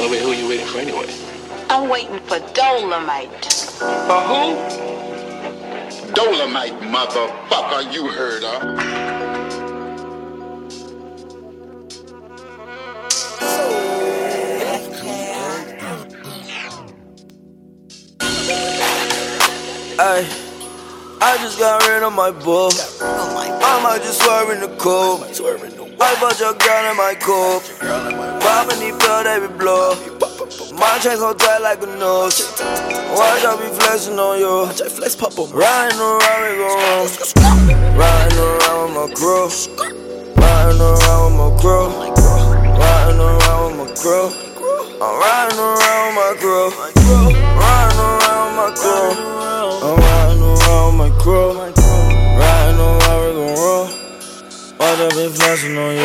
By the way, who are you waiting for anyway? I'm waiting for Dolomite. For who? Dolomite, motherfucker, you heard her. Ay, I just got rid of my bull. I might just swerve in the cold. I bought your girl in my coupe. Poppin' these pill, they be blow. My chain so tight like a nose. Watch I be flexing on you. flex, Riding around, we gon' roll. Riding around with my crew. Riding around with my crew. Riding around with my crew. I'm riding around with my crew. Riding around with my crew. I'm riding around with my crew. Watch I be flexing on you.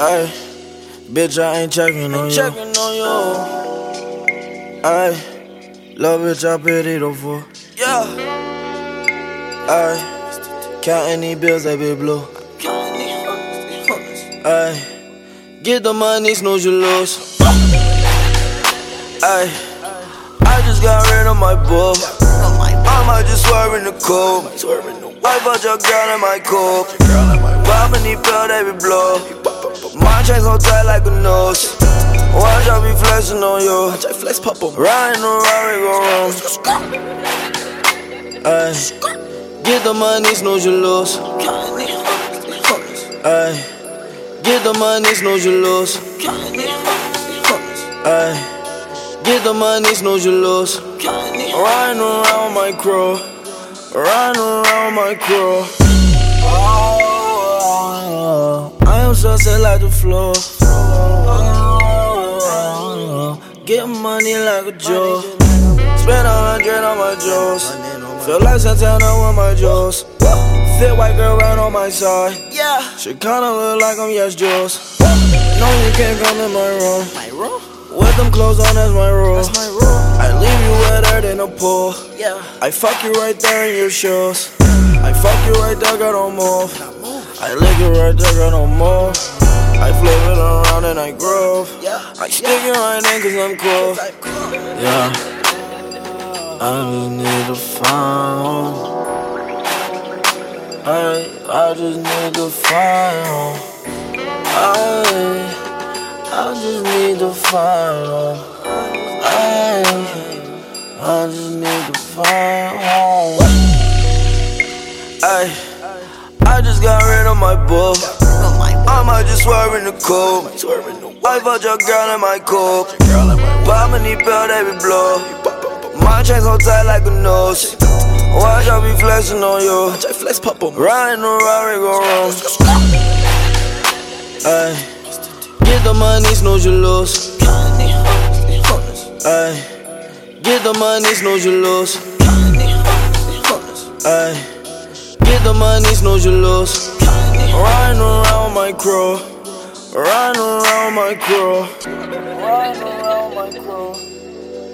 Ay, bitch, I ain't checking on you. Checking on you. Ay, love bitch, I pity though for. Yeah. Ay, counting these bills, they be blue. Ay, get the money, snooze, you lose. Ay, I just got rid of my bull. I just swerve in the coupe. I bought your girl in my coupe. Poppin' these pill, they be blow. My chain so tight like a nose. Watch I be flexing on you. Try flex, pop up. Riding around, we gon' roll. Ay, get the money, snooze, you lose. Ay, get the money, snooze, you lose. Ay. Get the money, you lose. Riding around my crew. Riding around my crew. Oh, I am so set like the floor. Oh, get money like a Joe. Spend a hundred on my jewels. Feel like Santana with my jewels. Fit white girl right on my side. Yeah. She kinda look like I'm yes Jules. No, you can't come in my room. My room? With them clothes on, that's my rule. That's my rule. I leave you wetter than a pool. Yeah. I fuck you right there in your shoes. I fuck you right there, girl, don't move. I lick you right there, girl, don't move. I flip it around and I groove. Yeah. I stick it right in cause I'm cool. Yeah. I just need to find home. I, I just need to find home. I, I just need to find home. I, I just need to find home. Ay, I just got rid of my bull. I might just swerve in the coupe. I bought your girl in my coupe. Poppin' these pill, they be blow. My chain so tight like a nose. Watch I be flexing on you. Riding around, we gon' roll. Ay, get the money, snooze, you lose. Ay, get the money, snooze, you lose. Ay, get the money, snooze, you lose. Riding around my crew. Riding around my crew. Riding around my crew.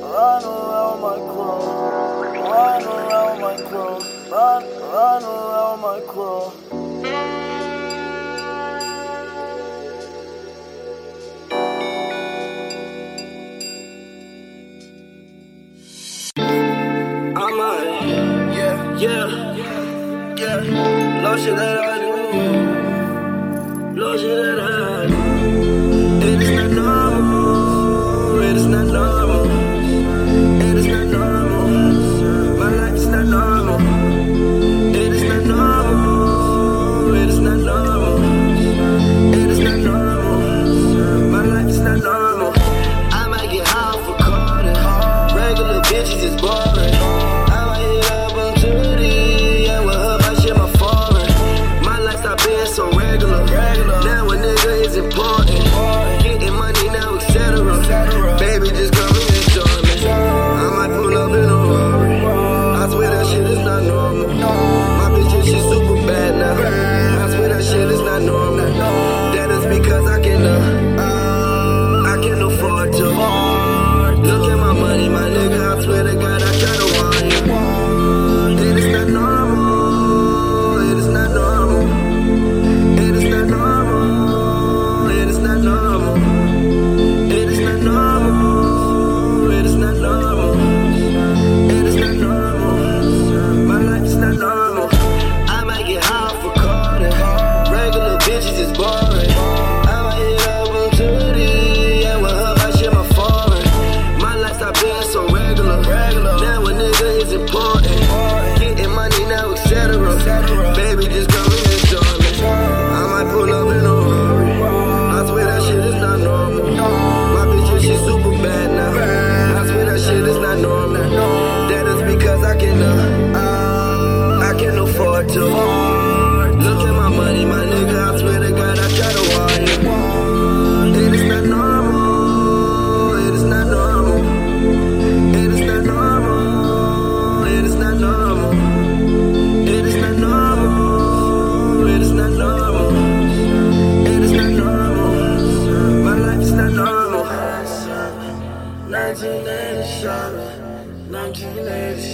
Riding around my crew. Riding around my crew. Riding, riding around my crew. Yeah. Love shit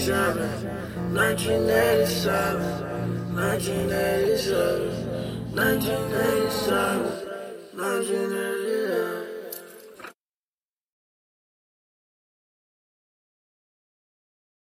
1987, 1987, 1987, 1987, 1987.